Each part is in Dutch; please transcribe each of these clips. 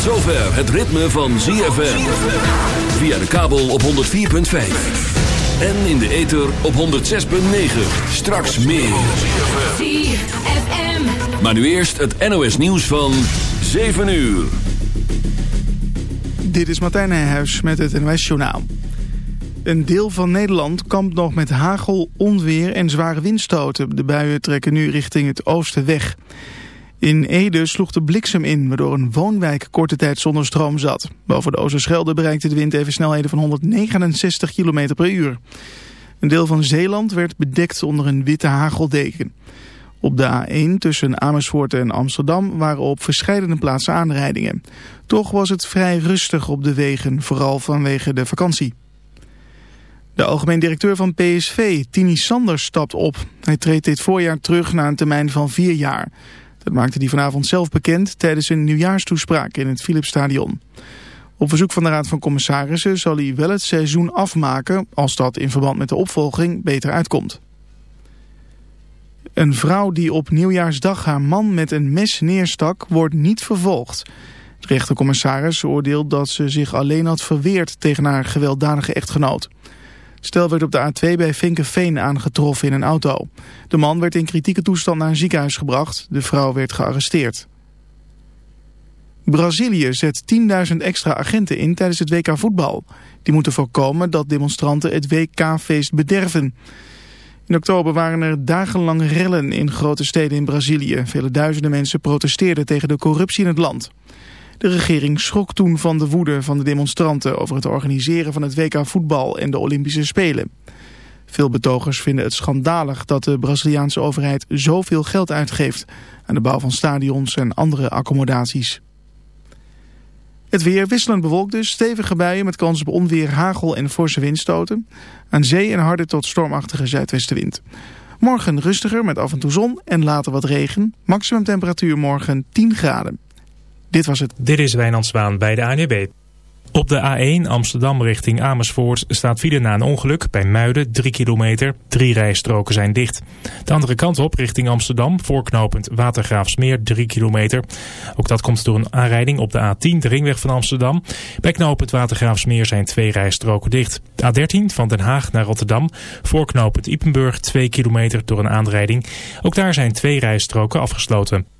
Tot zover het ritme van ZFM. Via de kabel op 104.5. En in de ether op 106.9. Straks meer. ZFM. Maar nu eerst het NOS nieuws van 7 uur. Dit is Martijn Nijhuis met het NOS Journaal. Een deel van Nederland kampt nog met hagel, onweer en zware windstoten. De buien trekken nu richting het oosten weg. In Ede sloeg de bliksem in, waardoor een woonwijk korte tijd zonder stroom zat. Boven de Oosterschelde bereikte de wind even snelheden van 169 km per uur. Een deel van Zeeland werd bedekt onder een witte hageldeken. Op de A1 tussen Amersfoort en Amsterdam waren op verschillende plaatsen aanrijdingen. Toch was het vrij rustig op de wegen, vooral vanwege de vakantie. De algemeen directeur van PSV, Tini Sanders, stapt op. Hij treedt dit voorjaar terug na een termijn van vier jaar. Dat maakte hij vanavond zelf bekend tijdens een nieuwjaarstoespraak in het Philipsstadion. Op verzoek van de Raad van Commissarissen zal hij wel het seizoen afmaken... als dat in verband met de opvolging beter uitkomt. Een vrouw die op nieuwjaarsdag haar man met een mes neerstak, wordt niet vervolgd. De rechtercommissaris oordeelt dat ze zich alleen had verweerd tegen haar gewelddadige echtgenoot. Stel werd op de A2 bij Vinkenveen aangetroffen in een auto. De man werd in kritieke toestand naar een ziekenhuis gebracht. De vrouw werd gearresteerd. Brazilië zet 10.000 extra agenten in tijdens het WK voetbal. Die moeten voorkomen dat demonstranten het WK-feest bederven. In oktober waren er dagenlang rellen in grote steden in Brazilië. Vele duizenden mensen protesteerden tegen de corruptie in het land. De regering schrok toen van de woede van de demonstranten over het organiseren van het WK voetbal en de Olympische Spelen. Veel betogers vinden het schandalig dat de Braziliaanse overheid zoveel geld uitgeeft aan de bouw van stadions en andere accommodaties. Het weer wisselend bewolkt dus, stevige buien met kans op onweer, hagel en forse windstoten. Aan zee een harde tot stormachtige zuidwestenwind. Morgen rustiger met af en toe zon en later wat regen. Maximum temperatuur morgen 10 graden. Dit was het. Dit is Wijnand Zwaan bij de ANWB. Op de A1 Amsterdam richting Amersfoort staat file na een ongeluk bij Muiden 3 kilometer. Drie rijstroken zijn dicht. De andere kant op richting Amsterdam voorknopend Watergraafsmeer 3 kilometer. Ook dat komt door een aanrijding op de A10 de ringweg van Amsterdam. Bij knooppunt Watergraafsmeer zijn twee rijstroken dicht. De A13 van Den Haag naar Rotterdam voorknopend Ipenburg 2 kilometer door een aanrijding. Ook daar zijn twee rijstroken afgesloten.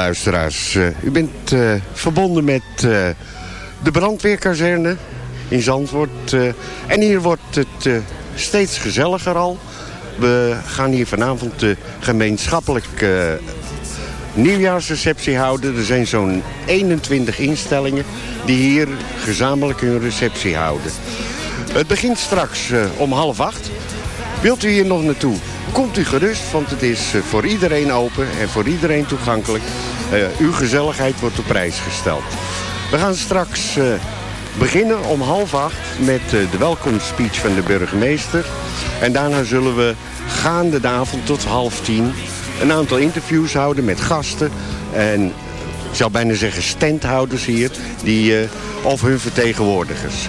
Luisteraars. Eh, u bent eh, verbonden met eh, de brandweerkazerne in Zandvoort. en hier wordt het steeds gezelliger al. We gaan hier vanavond de gemeenschappelijk eh, nieuwjaarsreceptie houden. Er zijn zo'n 21 instellingen die hier gezamenlijk hun receptie houden. Het begint straks om half acht. Wilt u hier nog naartoe? Komt u gerust, want het is voor iedereen open en voor iedereen toegankelijk. Eh, uw gezelligheid wordt op prijs gesteld. We gaan straks eh, beginnen om half acht met eh, de welkomstspeech van de burgemeester. En daarna zullen we gaande de avond tot half tien een aantal interviews houden met gasten. En ik zou bijna zeggen standhouders hier, die, eh, of hun vertegenwoordigers.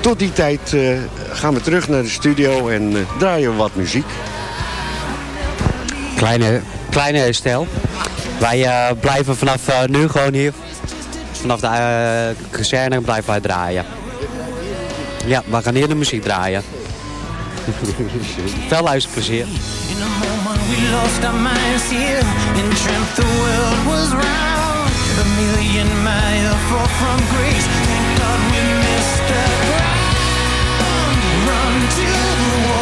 Tot die tijd eh, gaan we terug naar de studio en eh, draaien we wat muziek. Kleine, kleine stijl. Wij eh, blijven vanaf eh, nu gewoon hier, vanaf de uh, kazerne blijven wij draaien. Ja, we gaan hier de muziek draaien. Veel luisterplezier. In a moment we lost our minds here In dreamt the world was round A million miles far from grace Thank God we missed the ground Run to the water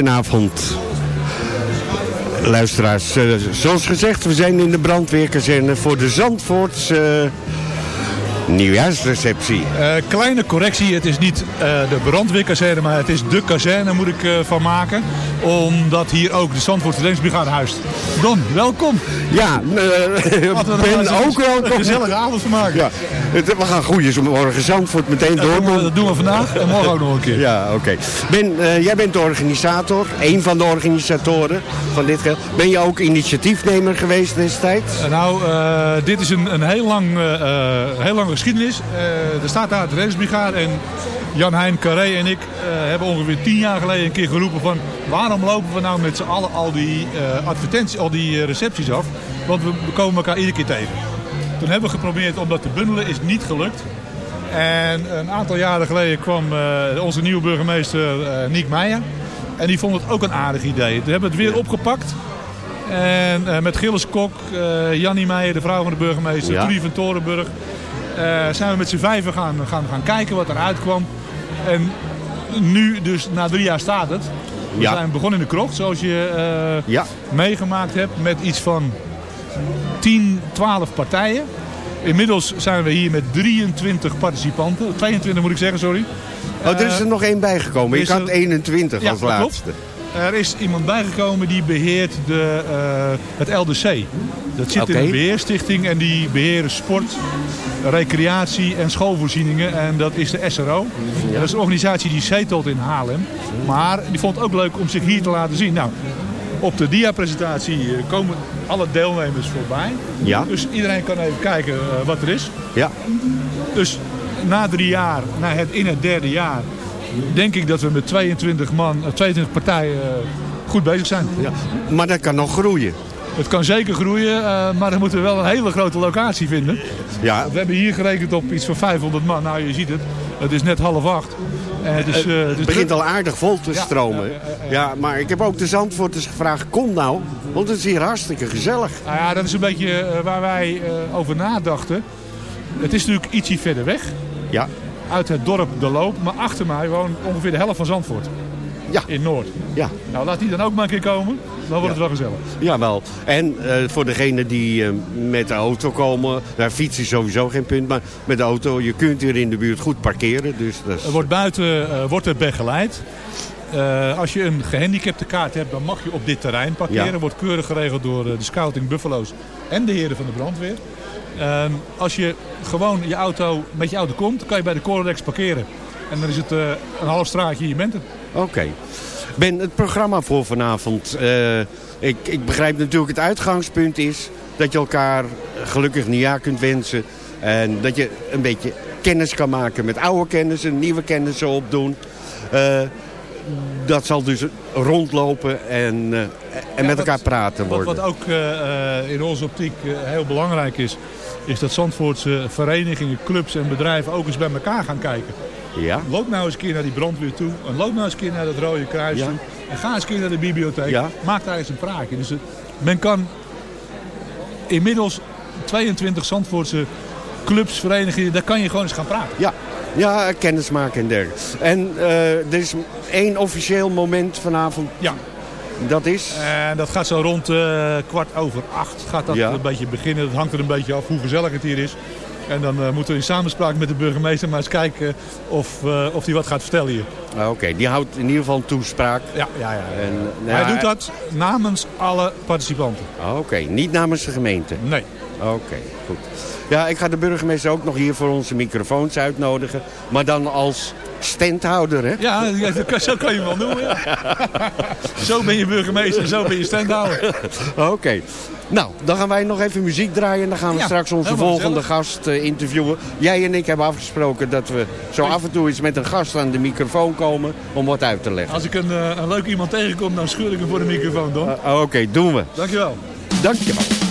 Goedenavond. Luisteraars, eh, zoals gezegd, we zijn in de brandweerkazerne voor de Zandvoorts eh, nieuwjaarsreceptie. Eh, kleine correctie, het is niet de brandweerkazerne, maar het is de kazerne moet ik eh, van maken. Omdat hier ook de Zandvoortse Lensbrigade huist. Don, welkom. Ja, er ben ook welkom. Een gezellige avond van maken. Ja, we gaan goeiemorgen Zandvoort meteen Dat door. doen, we, dat doen we vandaag en morgen ook nog een keer. Ja, oké. Ben, eh, jij bent de organisator, een van de organisatoren van dit geheel. Ben je ook initiatiefnemer geweest destijds? Eh, Nou, dit is een, een heel, lang, heel lange geschiedenis. Er staat daar de reddingsbrigade en Jan-Hein Carré en ik eh, hebben ongeveer tien jaar geleden een keer geroepen van... waarom lopen we nou met z'n allen al die eh, advertenties, al die eh, recepties af? Want we, komen elkaar iedere keer tegen. Toen hebben we geprobeerd om dat te bundelen, is niet gelukt. En een aantal jaren geleden kwam onze nieuwe burgemeester Niek Meijer. En die vond het ook een aardig idee. Toen hebben we het weer opgepakt. En met Gilles Kok, Jannie Meijer, de vrouw van de burgemeester, Ja. Trudy van Torenburg. zijn we met z'n vijven gaan, gaan, gaan kijken wat eruit kwam. En nu, dus na drie jaar staat het. We Ja. zijn begonnen in de krocht, zoals je Ja. meegemaakt hebt, met iets van 10, 12 partijen. Inmiddels zijn we hier met 23 participanten. 22 moet ik zeggen, sorry. Oh, er is er Eh, nog één bijgekomen. Ik had er- 21 Ja, als klopt. Er is iemand bijgekomen die beheert de, eh, het LDC. Dat zit in een beheerstichting en die beheren sport, recreatie en schoolvoorzieningen. En dat is de SRO. Dat is een organisatie die zetelt in Haarlem. Maar die vond het ook leuk om zich hier te laten zien. Nou, op de dia-presentatie eh, komen alle deelnemers voorbij. Ja. Dus iedereen kan even kijken eh, wat er is. Ja. Dus na drie jaar, na het, in het derde jaar, denk ik dat we met 22 man, eh, 22 partijen eh, goed bezig zijn. Ja. Maar dat kan nog groeien. Het kan zeker groeien, eh, maar dan moeten we wel een hele grote locatie vinden. Ja. We hebben hier gerekend op iets van 500 man. Nou, je ziet het. Het is net half acht. En het is, Het eh, het is begint druk. al aardig vol te stromen. ja, Ja, ja, ja. maar ik heb ook de Zandvoorters gevraagd, kom nou. Want het is hier hartstikke gezellig. Nou ja, dat is een beetje eh, waar wij eh, over nadachten. Het is natuurlijk ietsje verder weg. Ja. Uit het dorp De Loop. Maar achter mij woont ongeveer de helft van Zandvoort. Ja. In Noord. Ja. Nou, laat die dan ook maar een keer komen. Dan wordt het wel gezellig. Jawel. En eh, voor degenen die eh, met de auto komen, daar fietsen is sowieso geen punt. Maar met de auto, je kunt hier in de buurt goed parkeren. Dus dat is... Er wordt buiten eh, wordt er begeleid. Als je een gehandicapte kaart hebt, dan mag je op dit terrein parkeren. Ja. Wordt keurig geregeld door de Scouting Buffalo's en de heren van de brandweer. Ehm, als je gewoon je auto, met je auto komt, kan je bij de Corodex parkeren. En dan is het eh, een half straatje, je bent er. Oké. Ben, het programma voor vanavond. eh, ik, ik begrijp natuurlijk het uitgangspunt is dat je elkaar gelukkig nieuwjaar kunt wensen. En dat je een beetje kennis kan maken met oude kennissen, nieuwe kennissen opdoen. Eh, dat zal dus rondlopen en, en met elkaar praten Wat, worden. wat ook eh, eh, in onze optiek heel belangrijk is, is dat Zandvoortse verenigingen, clubs en bedrijven ook eens bij elkaar gaan kijken. Ja. Loop nou eens een keer naar die brandweer toe. En loop nou eens een keer naar het Rode Kruis Ja. toe. En ga eens een keer naar de bibliotheek. Ja. Maak daar eens een praatje. Dus het- men kan inmiddels 22 Zandvoortse clubs, verenigingen, daar kan je gewoon eens gaan praten. Ja, ja kennis maken en dergelijke. En eh, er is één officieel moment vanavond. Ja. Dat is? En dat gaat zo rond eh, kwart over acht gaat dat Ja. een beetje beginnen. Dat hangt er een beetje af hoe gezellig het hier is. En dan eh, moeten we in samenspraak met de burgemeester maar eens kijken of, eh, of hij wat gaat vertellen hier. Ah, Oké, die houdt in ieder geval een toespraak. Ja, ja, ja. En, Hij ja, doet dat namens alle participanten. Ah, Oké, niet namens de gemeente? Nee. Oké, goed. Ja, ik ga de burgemeester ook nog hier voor onze microfoons uitnodigen. Maar dan als standhouder, hè? Ja, zo kan je hem wel noemen. Ja. zo ben je burgemeester zo ben je standhouder. Oké. Nou, dan gaan wij nog even muziek draaien. En dan gaan we Ja, straks onze volgende gast eh, interviewen. Jij en ik hebben afgesproken dat we zo af en toe eens met een gast aan de microfoon komen om wat uit te leggen. Als ik een, eh, een leuk iemand tegenkom, dan scheur ik hem voor de microfoon, Don. Ah, Oké, doen we. Dankjewel. Dankjewel.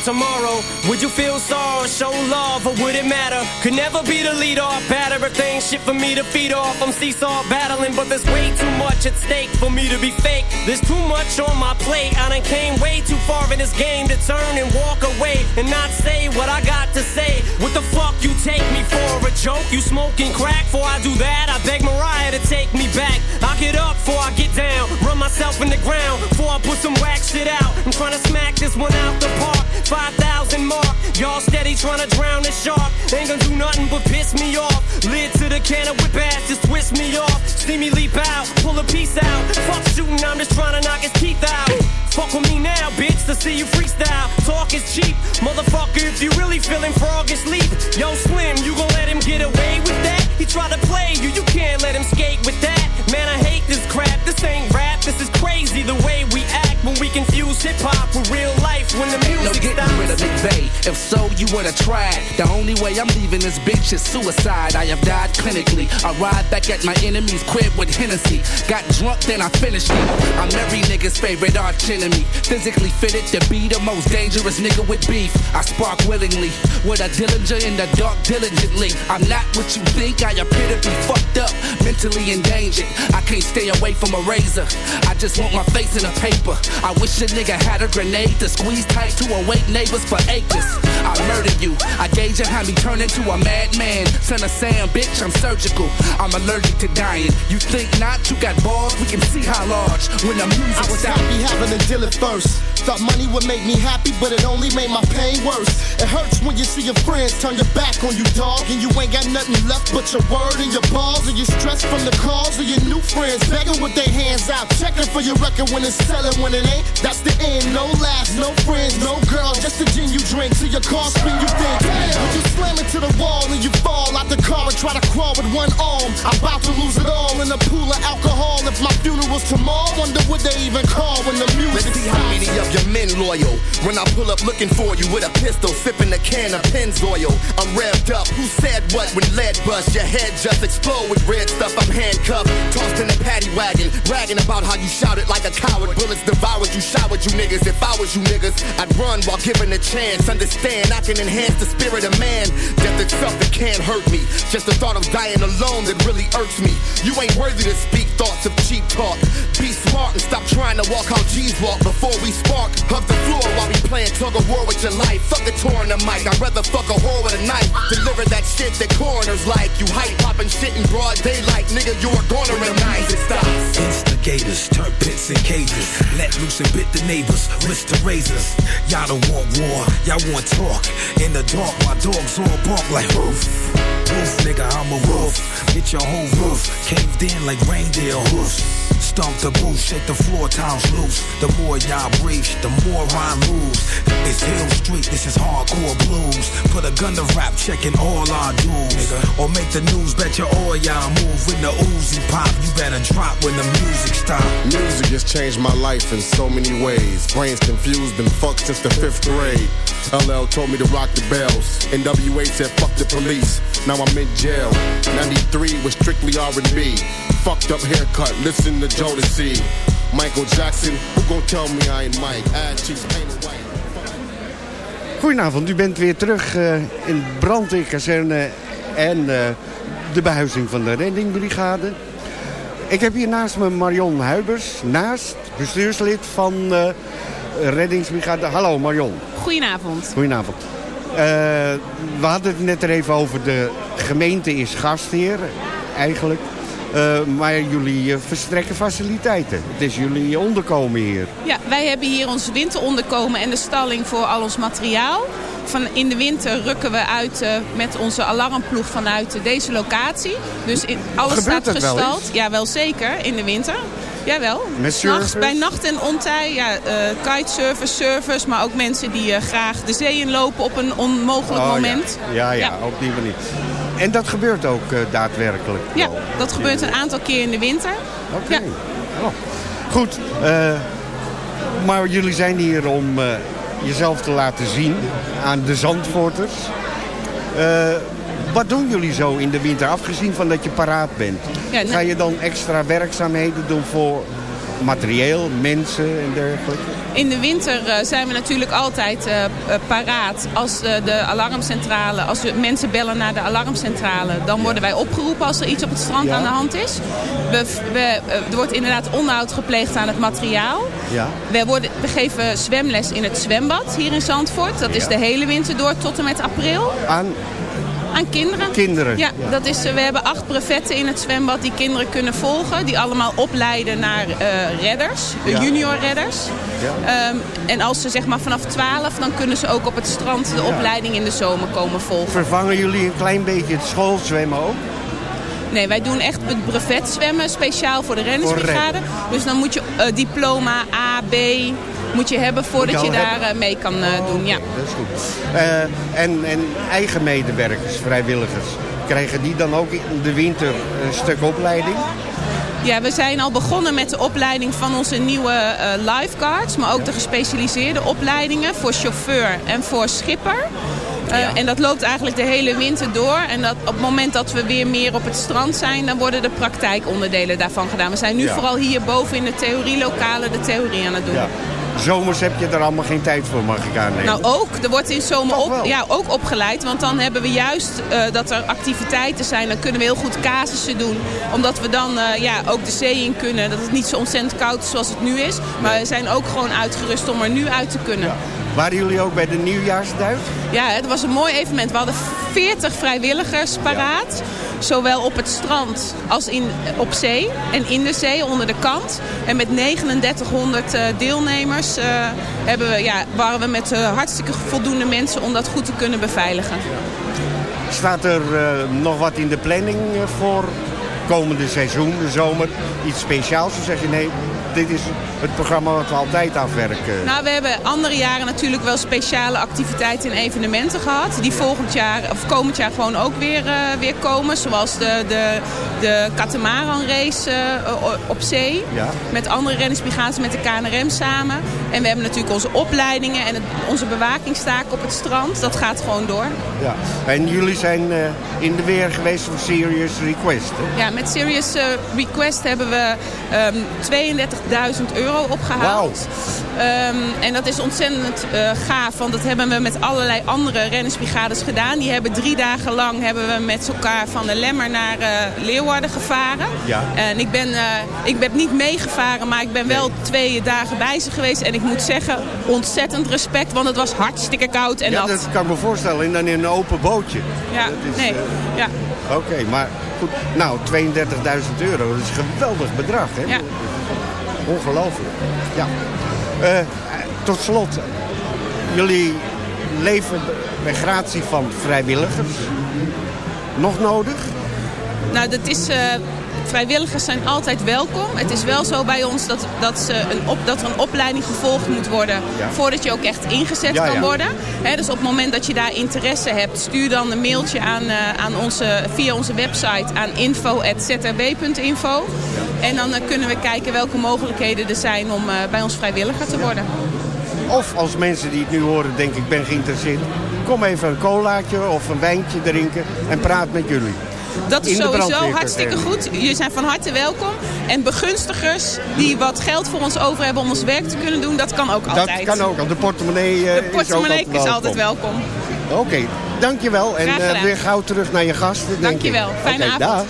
Tomorrow, would it matter? Could never be the lead off, bad everything, shit for me to feed off. I'm seesaw battling, but there's way too much at stake for me to be fake. There's too much on my plate. I done came way too far in this game to turn and walk away and not say what I got to say. What the fuck you take me for? A joke? You smoking crack? Before I do that, I beg Mariah to take me back. I get up before I get down, run myself in the ground before I put some whack shit out. I'm trying to smack this one out the park. 5,000 mark. Y'all steady trying to drown shark. Ain't gonna do nothing but piss me off. Lid to the can of whip ass, just twist me off. See me leap out, pull a piece out. Fuck shooting, I'm just trying to knock his teeth out. Fuck with me now, bitch, to see you freestyle. Talk is cheap, motherfucker. If you really feeling frog asleep, yo, Slim, you gon' let him get away with that? He tried to play you, you can't let him skate with that. Man, I hate this crap. This ain't rap, this is crazy the way we act when we confuse hip hop with real life. When the no music getting stops. rid of McVeigh. If so, you would've tried. The only way I'm leaving this bitch is suicide. I have died clinically. I ride back at my enemy's crib with Hennessy. Got drunk, then I finished it. I'm every nigga's favorite arch enemy. Physically fitted to be the most dangerous nigga with beef. I spark willingly with a Dillinger in the dark diligently. I'm not what you think. I appear to be fucked up, mentally endangered. I can't stay away from a razor. I just want my face in a paper. I wish a nigga had a grenade to squeeze tight to awake neighbors for acres. I murdered you. I gauge and had me turn into a madman. Son of Sam, bitch, I'm surgical. I'm allergic to dying. You think not? You got balls? We can see how large when the music I was happy having to deal it first. Thought money would make me happy, but it only made my pain worse. It hurts when you see your friends turn your back on you, dog, and you ain't got nothing left but your word and your balls, and you stress from the calls of your new friends begging with their hands out, checking for your record when it's selling, when it ain't. That's the end. No laughs, no friends, no girls, just the gin you drink till your car spin. You think, damn, when you slam into the wall and you fall out the car and try to crawl with one arm. I'm about to lose it all in a pool of alcohol. If my funeral's tomorrow, wonder what they even call when the music Let's see how many of your men loyal. When I pull up looking for you with a pistol, sipping a can of Pennzoil. I'm revved up. Who said what when lead bust? Your head just explode with red stuff. I'm handcuffed, tossed in a paddy wagon, bragging about how you shouted like a coward. Bullets heard you niggas. If I was you niggas, I'd run while given a chance. Understand, I can enhance the spirit of man. Death itself, it can't hurt me. Just the thought of dying alone that really irks me. You ain't worthy to speak thoughts of cheap talk. Be smart and stop trying to walk how G's walk before we spark. Hug the floor while we playing tug of war with your life. Fuck a tour in the mic, I'd rather fuck a whore with a knife. Deliver that shit that coroners like. You hype popping shit in broad daylight, nigga. You are gonna recognize it stops. Instigators, turn pits and cages. Let loose and bit the neighbors, wrist to razors. Y'all don't want war, y'all want talk. In the dark, my dogs all bark like hoof. Roof, nigga, I'm a wolf. Get your whole roof, caved in like reindeer hoofs. Stomp the booth, shake the floor, times loose. The more y'all breathe, the more rhyme moves. It's Hill Street, this is hardcore blues. Put a gun to rap, checking all our dues. Or make the news, bet your all y'all move. When the Uzi pop, you better drop when the music stop. Music has changed my life in so many ways. Brains confused, been fucked since the fifth grade. LL told me to rock the bells. NWA said fuck the police. Now I'm in jail. 93 was strictly R&B. Fucked up haircut, listen to Jodeci. Michael Jackson, who gon' tell me I ain't Mike? Ass cheeks painted white. Goedenavond, u bent weer terug eh, in brandweerkazerne en eh, de behuizing van de reddingbrigade. Ik heb hier naast me Marion Huibers, naast bestuurslid van eh reddingsbrigade. Hallo Marion. Goedenavond. Goedenavond. Eh, we hadden het net er even over de gemeente is gastheer, eigenlijk. Eh, maar jullie verstrekken faciliteiten. Het is jullie onderkomen hier. Ja, wij hebben hier ons winteronderkomen en de stalling voor al ons materiaal. Van in de winter rukken we uit met onze alarmploeg vanuit deze locatie. Dus in, alles Gebeurt staat wel gestald. Ja, wel zeker in de winter. Jawel. Met S'nachts, surfers? bij nacht en ontij. Ja, eh kitesurfers, surfers, maar ook mensen die eh, graag de zee inlopen op een onmogelijk Oh, moment. Ja, ja, ja, Ja. op die manier. En dat gebeurt ook eh, daadwerkelijk. Ja, dat gebeurt een aantal keer in de winter. Oké. Oh. Goed, maar jullie zijn hier om jezelf te laten zien aan de Zandvoorters. Wat doen jullie zo in de winter, afgezien van dat je paraat bent? Ja, nou- Ga je dan extra werkzaamheden doen voor materieel, mensen en dergelijke? In de winter eh, zijn we natuurlijk altijd eh, eh, paraat als de alarmcentrale, als we mensen bellen naar de alarmcentrale, dan worden wij opgeroepen als er iets op het strand Ja. aan de hand is. We, we, er wordt inderdaad onderhoud gepleegd aan het materiaal. Ja. We, worden, we geven zwemles in het zwembad hier in Zandvoort. Dat is de hele winter door tot en met april. Aan Aan kinderen. Kinderen. Ja, Ja. Dat is, eh, we hebben acht brevetten in het zwembad die kinderen kunnen volgen. Die allemaal opleiden naar eh, redders, de Ja. junior redders. Ja. Ehm, en als ze zeg maar vanaf 12, dan kunnen ze ook op het strand de opleiding in de zomer komen volgen. Vervangen jullie een klein beetje het schoolzwemmen ook? Nee, wij doen echt het brevet zwemmen speciaal voor de rennersbrigade. Dus dan moet je eh, diploma A, B moet je hebben voordat je, daar hebben? eh, mee kan eh, doen. Ja. Dat is goed. Eh, en, en eigen medewerkers, vrijwilligers, krijgen die dan ook in de winter een stuk opleiding? Ja, we zijn al begonnen met de opleiding van onze nieuwe eh, lifeguards. Maar ook de gespecialiseerde opleidingen voor chauffeur en voor schipper. Eh, En dat loopt eigenlijk de hele winter door. En dat op het moment dat we weer meer op het strand zijn... dan worden de praktijkonderdelen daarvan gedaan. We zijn nu Ja. vooral hier boven in de theorielokalen de theorie aan het doen. Zomers heb je er allemaal geen tijd voor, mag ik aannemen. Nou ook, er wordt in zomer op, ja, ook opgeleid. Want dan hebben we juist eh, dat er activiteiten zijn. Dan kunnen we heel goed casussen doen. Omdat we dan eh, ja, ook de zee in kunnen. Dat het niet zo ontzettend koud is zoals het nu is. Maar we zijn ook gewoon uitgerust om er nu uit te kunnen. Waren jullie ook bij de nieuwjaarsduik? Ja, het was een mooi evenement. We hadden 40 vrijwilligers paraat. Zowel op het strand als in, op zee en in de zee onder de kant. En met 3900 eh, deelnemers eh, hebben we, ja, waren we met eh, hartstikke voldoende mensen om dat goed te kunnen beveiligen. Staat er nog wat in de planning voor komende seizoen, de zomer? Iets speciaals? Of zeg je nee, dit is het programma wat we altijd afwerken? Nou, we hebben andere jaren natuurlijk wel speciale activiteiten en evenementen gehad. Die volgend jaar, of komend jaar gewoon ook weer, eh, weer komen. Zoals de, de, de Catamaran race eh, op zee. Ja. Met andere reddingsbrigades, met de KNRM samen. En we hebben natuurlijk onze opleidingen en het- onze bewakingstaak op het strand. Dat gaat gewoon door. Ja. En jullie zijn eh, in de weer geweest voor Serious Request, hè? Ja, met Serious Request hebben we ehm, 32 32.000 euro opgehaald. Ehm, en dat is ontzettend eh, gaaf, want dat hebben we met allerlei andere rennersbrigades gedaan. Die hebben drie dagen lang hebben we met elkaar van de Lemmer naar eh, Leeuwarden gevaren. Ja. En ik ben, eh, ik ben niet meegevaren, maar ik ben wel twee dagen bij ze geweest. En ik moet zeggen, ontzettend respect, want het was hartstikke koud en ja, nat. dat kan ik me voorstellen. En dan in een open bootje. Ja, Dat is, nee, ja. Oké, maar goed. Nou, 32.000 euro. Dat is een geweldig bedrag, hè? Ja. Ongelooflijk. Ja. Eh, tot slot. Jullie leven bij gratie van vrijwilligers. Nog nodig? Nou, dat is, eh, vrijwilligers zijn altijd welkom. Het is wel zo bij ons dat, dat, ze een op, dat er een opleiding gevolgd moet worden... Ja. voordat je ook echt ingezet Ja, kan worden. Dus op het moment dat je daar interesse hebt... stuur dan een mailtje aan, eh, aan onze, via onze website aan info.zrb.info. En dan eh, kunnen we kijken welke mogelijkheden er zijn om eh, bij ons vrijwilliger te worden. Of als mensen die het nu horen denken ik ben geïnteresseerd. Kom even een colaatje of een wijntje drinken en praat met jullie. Dat is sowieso hartstikke goed. Jullie zijn van harte welkom. En begunstigers die wat geld voor ons over hebben om ons werk te kunnen doen, dat kan ook Dat altijd. kan ook. De portemonnee, eh, De portemonnee is, ook is altijd welkom. Oké, dankjewel. En eh, weer gauw terug naar je denk ik. Dankjewel. Fijne avond. dag.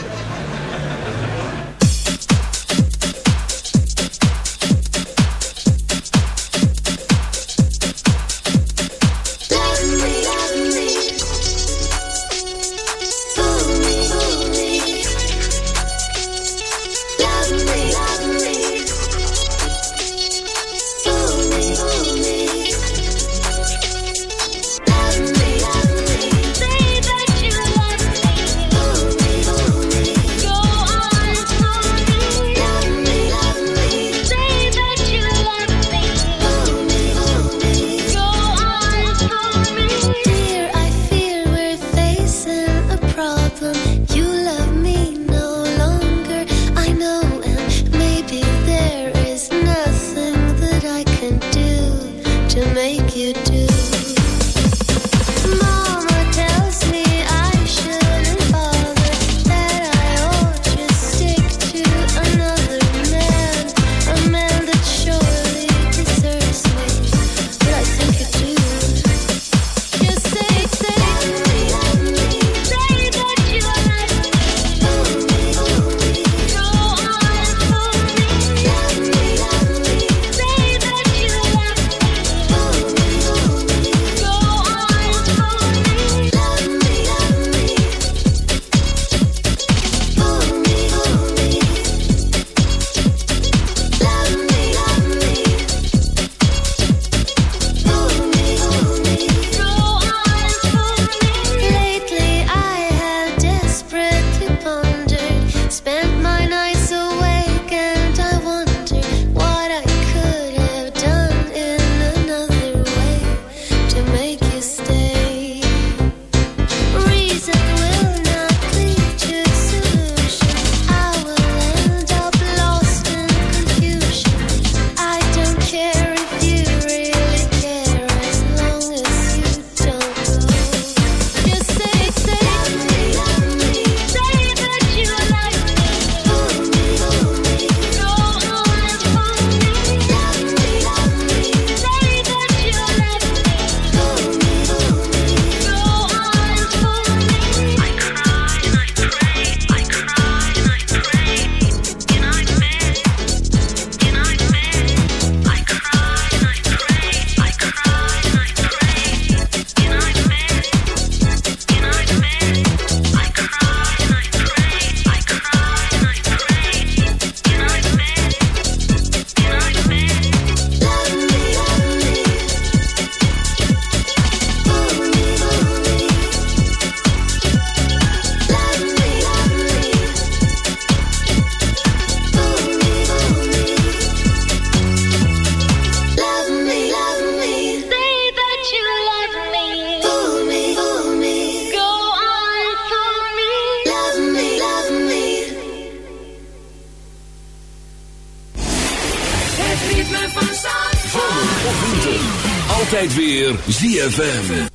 ZFM.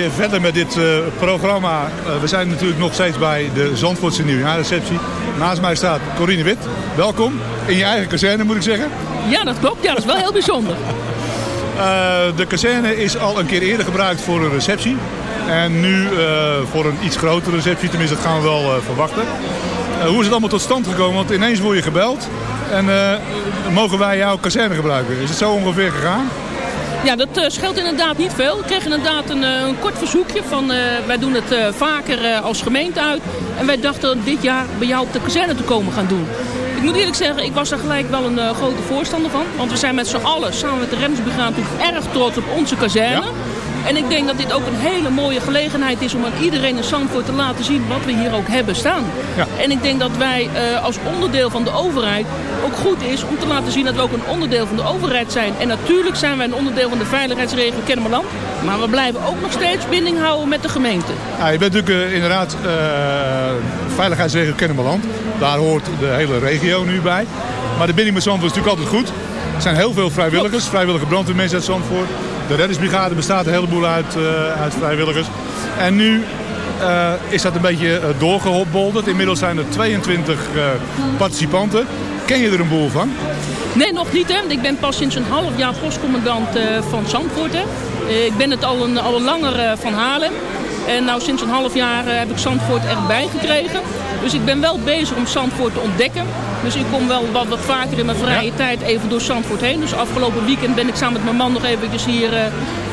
Weer verder met dit eh, programma. Eh, we zijn natuurlijk nog steeds bij de Zandvoortse nieuwjaarreceptie. Naast mij staat Corine Wit. Welkom. In je eigen kazerne moet ik zeggen. Ja, dat klopt. Ja, dat is wel heel bijzonder. Eh, de kazerne is al een keer eerder gebruikt voor een receptie. En nu voor een iets grotere receptie, tenminste dat gaan we wel verwachten. Hoe is het allemaal tot stand gekomen? Want ineens word je gebeld en mogen wij jouw kazerne gebruiken. Is het zo ongeveer gegaan? Ja, dat eh, scheelt inderdaad niet veel. Ik kreeg inderdaad een, eh, een kort verzoekje van eh, wij doen het vaker als gemeente uit. En wij dachten dit jaar bij jou op de kazerne te komen gaan doen. Ik moet eerlijk zeggen, ik was er gelijk wel een grote voorstander van. Want we zijn met z'n allen, samen met de reddingsbrigade, erg trots op onze kazerne. En ik denk dat dit ook een hele mooie gelegenheid is om aan iedereen in Zandvoort te laten zien wat we hier ook hebben staan. Ja. En ik denk dat wij eh, als onderdeel van de overheid ook goed is om te laten zien dat we ook een onderdeel van de overheid zijn. En natuurlijk zijn wij een onderdeel van de veiligheidsregio Kennemerland. Maar we blijven ook nog steeds binding houden met de gemeente. Ja, je bent natuurlijk eh, inderdaad eh, veiligheidsregio Kennemerland. Daar hoort de hele regio nu bij. Maar de binding met Zandvoort is natuurlijk altijd goed. Er zijn heel veel vrijwilligers, vrijwillige brandweermensen uit Zandvoort. De reddingsbrigade bestaat een heleboel uit, eh, uit vrijwilligers. En nu eh, is dat een beetje uh. Inmiddels zijn er 22 eh, participanten. Ken je er een boel van? Nee, nog niet. Hè. Ik ben pas sinds een half jaar postcommandant van Zandvoort. Ik ben het al, een, al langer van Haarlem. En nou sinds een half jaar heb ik Zandvoort erbij gekregen. Dus ik ben wel bezig om Zandvoort te ontdekken. Dus ik kom wel wat, wat vaker in mijn vrije tijd even door Zandvoort heen. Dus afgelopen weekend ben ik samen met mijn man nog eventjes hier eh,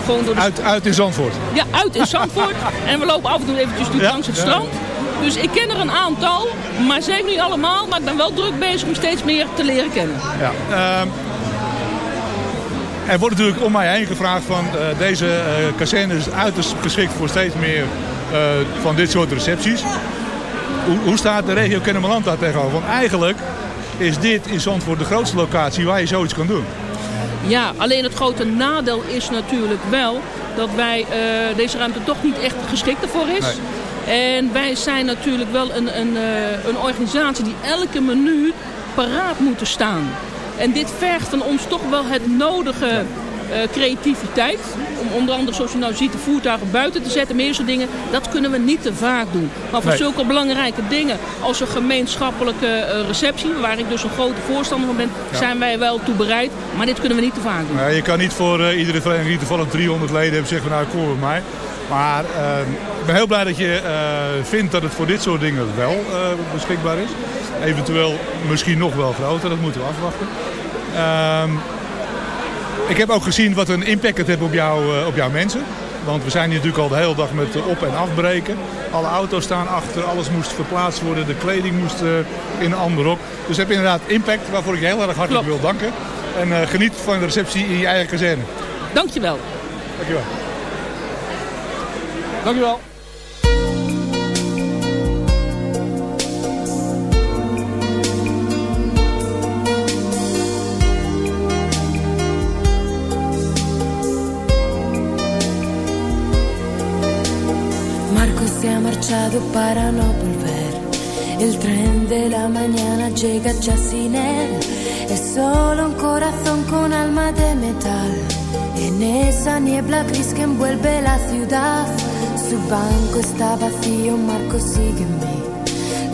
gewoon door de... Uit, uit in Zandvoort. Ja, uit in Zandvoort. en we lopen af en toe eventjes Ja, langs het strand. Dus ik ken er een aantal, maar zeker niet allemaal. Maar ik ben wel druk bezig om steeds meer te leren kennen. Ja. ehm, er wordt natuurlijk om mij heen gevraagd van eh, deze eh kazerne is uiterst geschikt voor steeds meer van dit soort recepties. Hoe, hoe staat de regio Kennemerland daar tegenover? Want eigenlijk is dit in Zandvoort de grootste locatie waar je zoiets kan doen. Ja, alleen het grote nadeel is natuurlijk wel dat wij eh, deze ruimte toch niet echt geschikt ervoor is. En wij zijn natuurlijk wel een, een, eh, een organisatie die elke minuut paraat moeten staan. En dit vergt van ons toch wel het nodige creativiteit. Om onder andere, zoals je nou ziet, de voertuigen buiten te zetten. Meer soort dingen. Dat kunnen we niet te vaak doen. Maar voor Nee. zulke belangrijke dingen als een gemeenschappelijke eh, receptie... waar ik dus een grote voorstander van ben, Ja. zijn wij wel toe bereid. Maar dit kunnen we niet te vaak doen. Nou, je kan niet voor eh, iedere vereniging die toevallig 300 leden hebben zeggen nou kom met mij. Maar eh, ik ben heel blij dat je eh, vindt dat het voor dit soort dingen wel eh, beschikbaar is. Eventueel misschien nog wel groter, dat moeten we afwachten. Ik heb ook gezien wat een impact het heeft op, jou, eh, op jouw mensen. Want we zijn hier natuurlijk al de hele dag met eh, op- en afbreken. Alle auto's staan achter, alles moest verplaatst worden, de kleding moest eh, in een ander hok. Dus heeft inderdaad impact waarvoor ik je heel erg hartelijk wil danken. En eh, geniet van de receptie in je eigen kazerne. Dankjewel. Dankjewel. Dankjewel. Marchado para no volver. El tren de la mañana llega ya sin él. Es solo un corazón con alma de metal. En esa niebla gris que envuelve la ciudad. Su banco está vacío, Marco sigue en mí.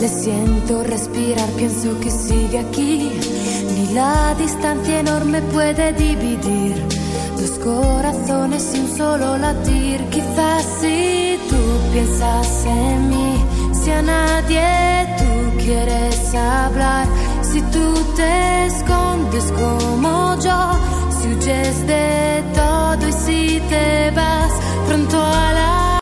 Le siento respirar, pienso que sigue aquí. Ni la distancia enorme puede dividir dos corazones y un solo latir. Quizás tú piensas en mí, si a nadie tú quieres hablar, si tú te escondes como yo, si huyes de todo y si te vas pronto a la